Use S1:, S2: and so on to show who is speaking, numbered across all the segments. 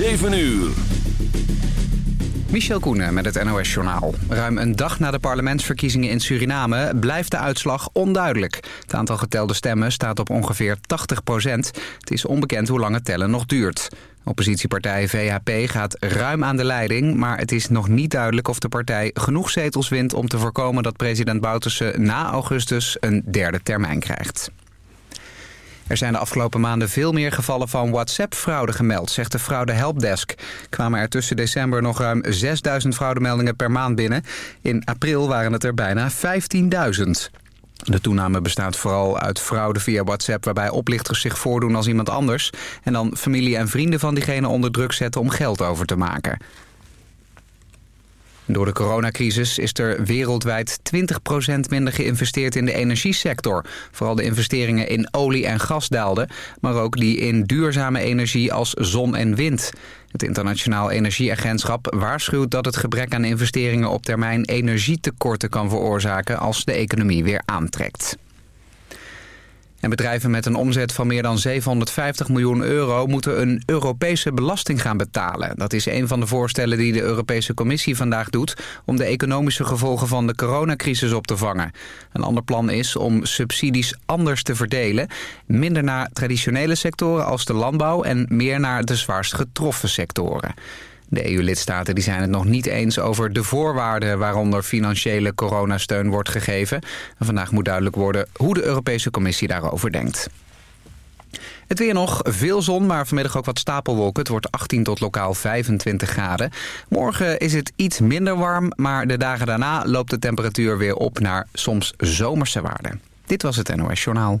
S1: 7 uur.
S2: Michel Koenen met het NOS-journaal. Ruim een dag na de parlementsverkiezingen in Suriname blijft de uitslag onduidelijk. Het aantal getelde stemmen staat op ongeveer 80 procent. Het is onbekend hoe lang het tellen nog duurt. Oppositiepartij VHP gaat ruim aan de leiding... maar het is nog niet duidelijk of de partij genoeg zetels wint... om te voorkomen dat president Bouterse na augustus een derde termijn krijgt. Er zijn de afgelopen maanden veel meer gevallen van WhatsApp-fraude gemeld, zegt de Fraude Helpdesk. Kwamen er tussen december nog ruim 6000 fraudemeldingen per maand binnen. In april waren het er bijna 15.000. De toename bestaat vooral uit fraude via WhatsApp... waarbij oplichters zich voordoen als iemand anders... en dan familie en vrienden van diegene onder druk zetten om geld over te maken. Door de coronacrisis is er wereldwijd 20% minder geïnvesteerd in de energiesector. Vooral de investeringen in olie en gas daalden, maar ook die in duurzame energie als zon en wind. Het Internationaal Energieagentschap waarschuwt dat het gebrek aan investeringen op termijn energietekorten kan veroorzaken als de economie weer aantrekt. En bedrijven met een omzet van meer dan 750 miljoen euro moeten een Europese belasting gaan betalen. Dat is een van de voorstellen die de Europese Commissie vandaag doet om de economische gevolgen van de coronacrisis op te vangen. Een ander plan is om subsidies anders te verdelen. Minder naar traditionele sectoren als de landbouw en meer naar de zwaarst getroffen sectoren. De EU-lidstaten zijn het nog niet eens over de voorwaarden waaronder financiële coronasteun wordt gegeven. En vandaag moet duidelijk worden hoe de Europese Commissie daarover denkt. Het weer nog, veel zon, maar vanmiddag ook wat stapelwolken. Het wordt 18 tot lokaal 25 graden. Morgen is het iets minder warm, maar de dagen daarna loopt de temperatuur weer op naar soms zomerse waarden. Dit was het NOS Journaal.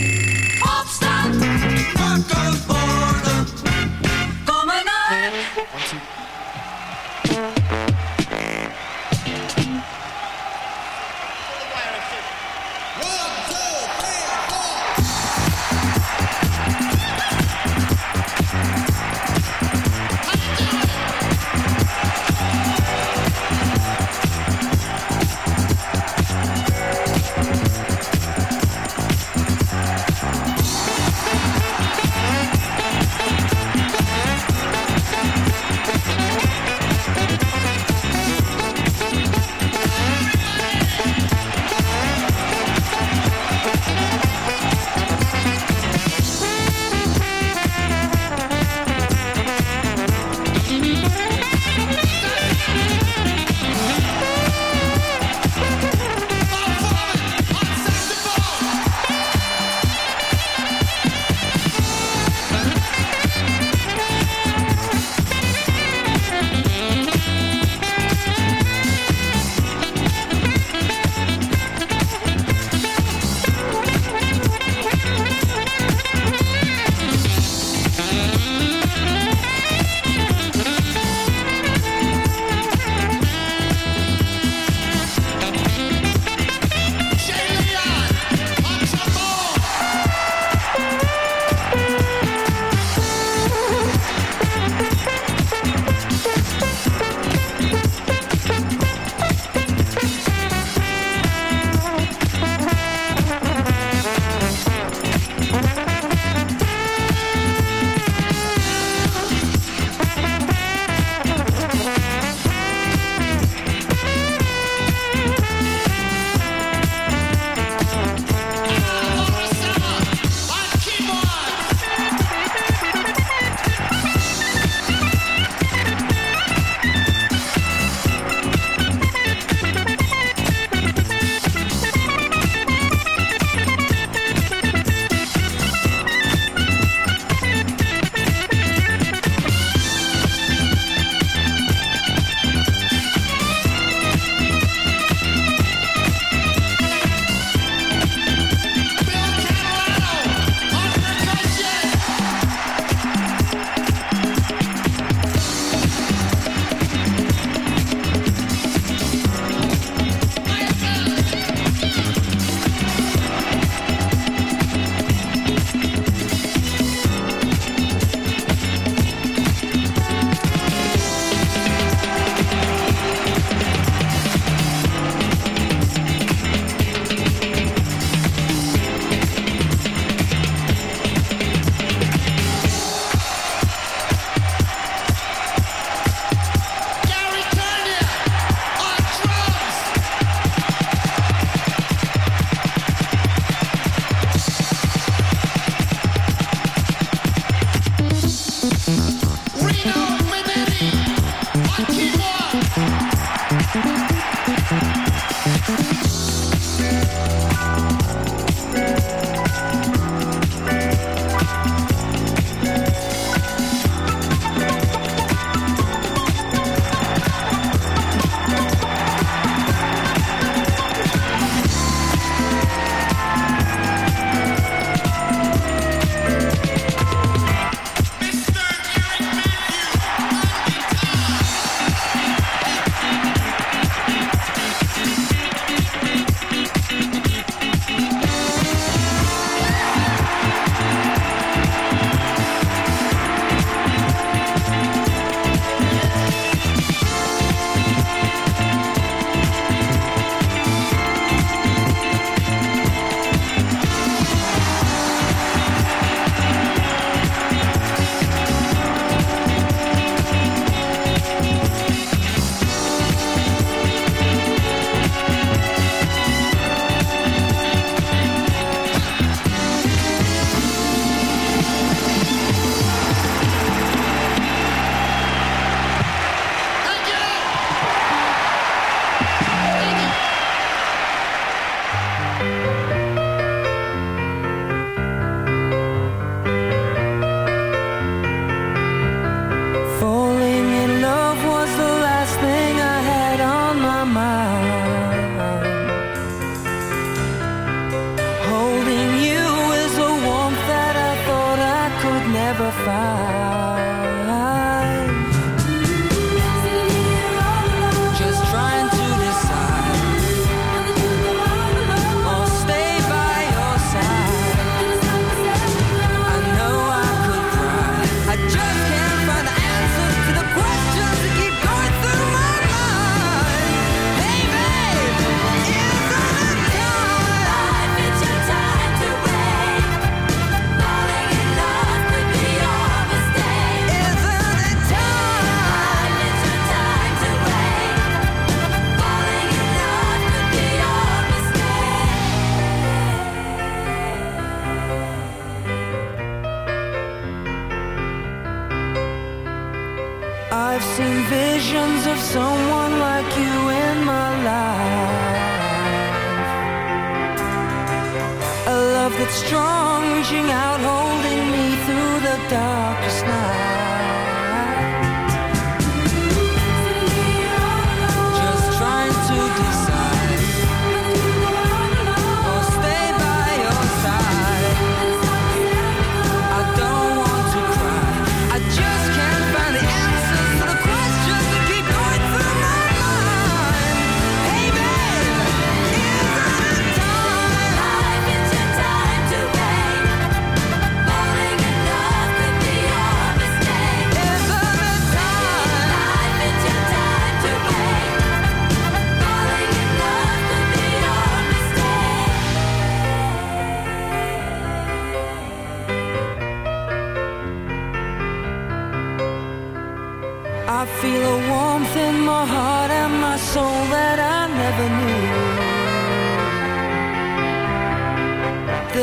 S3: someone like you in my life. A love that's strong, reaching out home.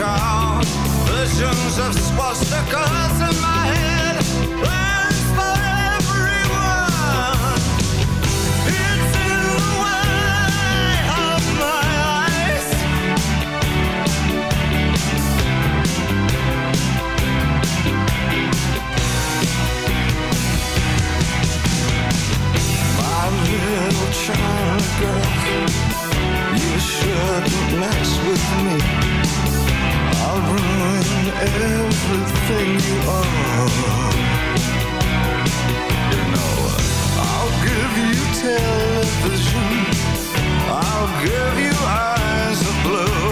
S4: Visions of in my head, for everyone. It's in the way of my eyes. My little child girl, you shouldn't mess with me. Everything you are. You know, I'll give you television. I'll give you eyes of blue.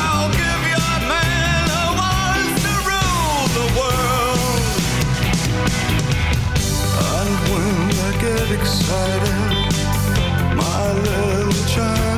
S4: I'll give you a man who wants to rule the world. And when I get excited, my little China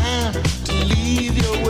S1: Time to leave your worries